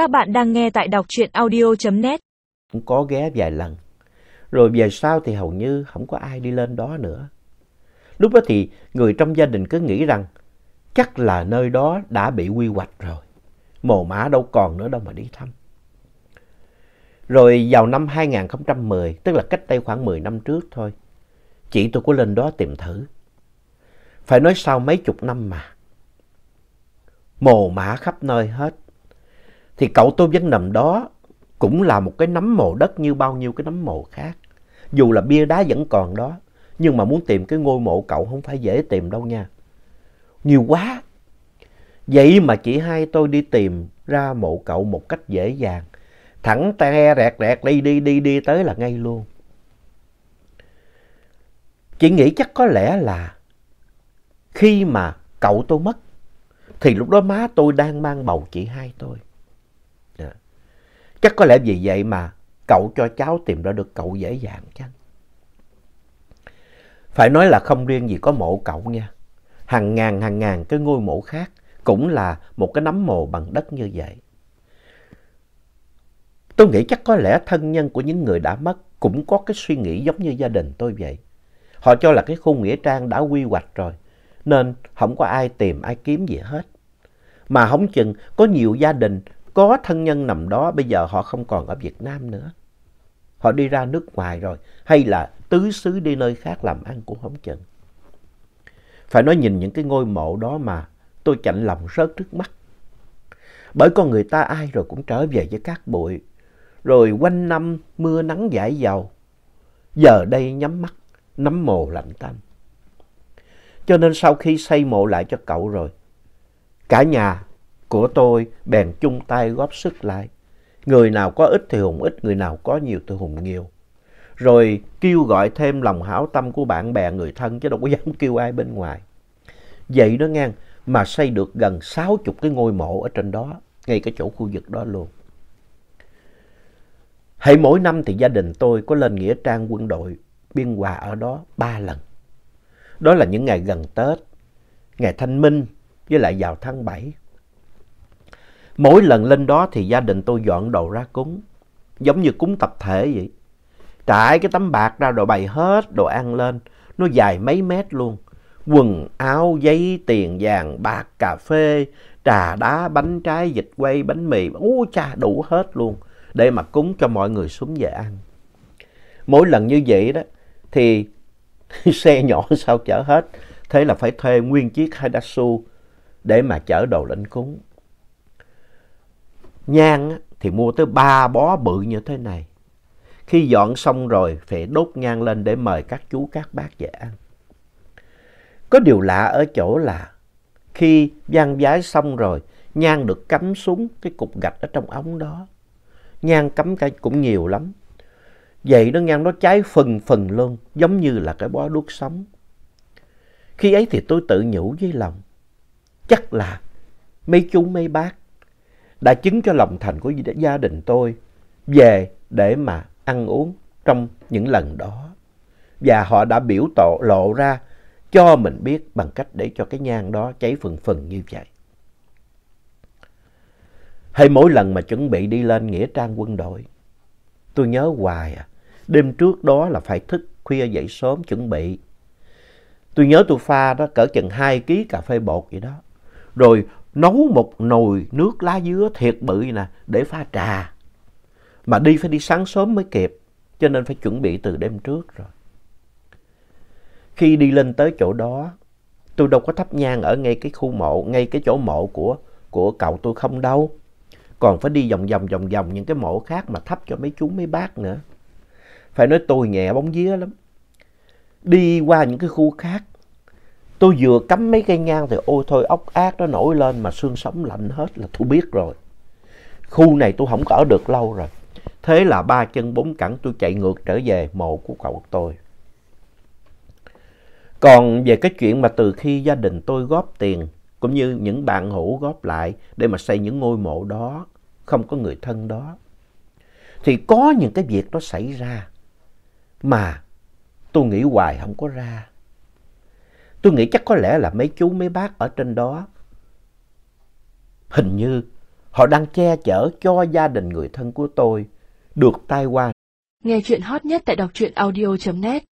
Các bạn đang nghe tại đọc truyện audio.net. Cũng có ghé vài lần. Rồi về sau thì hầu như không có ai đi lên đó nữa. Lúc đó thì người trong gia đình cứ nghĩ rằng chắc là nơi đó đã bị quy hoạch rồi. Mồ mã đâu còn nữa đâu mà đi thăm. Rồi vào năm 2010, tức là cách đây khoảng 10 năm trước thôi, chị tôi có lên đó tìm thử. Phải nói sau mấy chục năm mà. Mồ mã khắp nơi hết. Thì cậu tôi vẫn nằm đó, cũng là một cái nấm mồ đất như bao nhiêu cái nấm mồ khác. Dù là bia đá vẫn còn đó, nhưng mà muốn tìm cái ngôi mộ cậu không phải dễ tìm đâu nha. Nhiều quá. Vậy mà chị hai tôi đi tìm ra mộ cậu một cách dễ dàng. Thẳng te rẹt rẹt đi đi đi đi tới là ngay luôn. Chị nghĩ chắc có lẽ là khi mà cậu tôi mất thì lúc đó má tôi đang mang bầu chị hai tôi. À. Chắc có lẽ vì vậy mà cậu cho cháu tìm ra được cậu dễ dàng chăng? Phải nói là không riêng gì có mộ cậu nha. Hàng ngàn hàng ngàn cái ngôi mộ khác cũng là một cái nấm mồ bằng đất như vậy. Tôi nghĩ chắc có lẽ thân nhân của những người đã mất cũng có cái suy nghĩ giống như gia đình tôi vậy. Họ cho là cái khu nghĩa trang đã quy hoạch rồi, nên không có ai tìm ai kiếm gì hết. Mà không chừng có nhiều gia đình có thân nhân nằm đó bây giờ họ không còn ở Việt Nam nữa. Họ đi ra nước ngoài rồi, hay là tứ xứ đi nơi khác làm ăn cũng không chừng. Phải nói nhìn những cái ngôi mộ đó mà tôi chạnh lòng rớt nước mắt. Bởi con người ta ai rồi cũng trở về với cát bụi, rồi quanh năm mưa nắng dãi dầu. Giờ đây nhắm mắt, nắm mồ lạnh tanh. Cho nên sau khi xây mộ lại cho cậu rồi, cả nhà của tôi bèn chung tay góp sức lại. Người nào có ít thì hùng ít, người nào có nhiều thì hùng nhiều. Rồi kêu gọi thêm lòng hảo tâm của bạn bè người thân chứ đâu có dám kêu ai bên ngoài. Vậy đó ngang mà xây được gần 60 cái ngôi mộ ở trên đó, ngay cái chỗ khu vực đó luôn. Hãy mỗi năm thì gia đình tôi có lên Nghĩa Trang quân đội biên hòa ở đó ba lần. Đó là những ngày gần Tết, ngày Thanh Minh với lại vào tháng 7. Mỗi lần lên đó thì gia đình tôi dọn đồ ra cúng, giống như cúng tập thể vậy. Trải cái tấm bạc ra rồi bày hết đồ ăn lên, nó dài mấy mét luôn. Quần áo, giấy, tiền vàng, bạc, cà phê, trà đá, bánh trái, vịt quay, bánh mì, ú cha đủ hết luôn để mà cúng cho mọi người xuống về ăn. Mỗi lần như vậy đó thì xe nhỏ sao chở hết, thế là phải thuê nguyên chiếc Haidasu để mà chở đồ lên cúng. Nhang thì mua tới ba bó bự như thế này. Khi dọn xong rồi phải đốt nhang lên để mời các chú các bác về ăn. Có điều lạ ở chỗ là khi gian vái xong rồi, nhang được cắm xuống cái cục gạch ở trong ống đó. Nhang cắm cả cũng nhiều lắm. Vậy nó nhang nó cháy phần phần luôn, giống như là cái bó đuốc sống. Khi ấy thì tôi tự nhủ với lòng, chắc là mấy chú mấy bác đã chứng cho lòng thành của gia đình tôi về để mà ăn uống trong những lần đó. Và họ đã biểu tổ lộ ra cho mình biết bằng cách để cho cái nhang đó cháy phần phần như vậy. Hay mỗi lần mà chuẩn bị đi lên Nghĩa Trang quân đội, tôi nhớ hoài à, đêm trước đó là phải thức khuya dậy sớm chuẩn bị. Tôi nhớ tôi pha đó cỡ chừng 2 kg cà phê bột vậy đó. Rồi nấu một nồi nước lá dứa thiệt bự nè để pha trà. Mà đi phải đi sáng sớm mới kịp, cho nên phải chuẩn bị từ đêm trước rồi. Khi đi lên tới chỗ đó, tôi đâu có thắp nhang ở ngay cái khu mộ, ngay cái chỗ mộ của, của cậu tôi không đâu. Còn phải đi vòng vòng vòng vòng những cái mộ khác mà thắp cho mấy chú mấy bác nữa. Phải nói tôi nhẹ bóng vía lắm. Đi qua những cái khu khác, tôi vừa cắm mấy cây nhang thì ôi thôi ốc ác nó nổi lên mà xương sống lạnh hết là tôi biết rồi. Khu này tôi không có ở được lâu rồi. Thế là ba chân bốn cẳng tôi chạy ngược trở về mộ của cậu tôi. Còn về cái chuyện mà từ khi gia đình tôi góp tiền cũng như những bạn hữu góp lại để mà xây những ngôi mộ đó, không có người thân đó. Thì có những cái việc nó xảy ra mà tôi nghĩ hoài không có ra. Tôi nghĩ chắc có lẽ là mấy chú, mấy bác ở trên đó hình như Họ đang che chở cho gia đình người thân của tôi được tai qua. Nghe chuyện hot nhất tại đọc truyện audio.net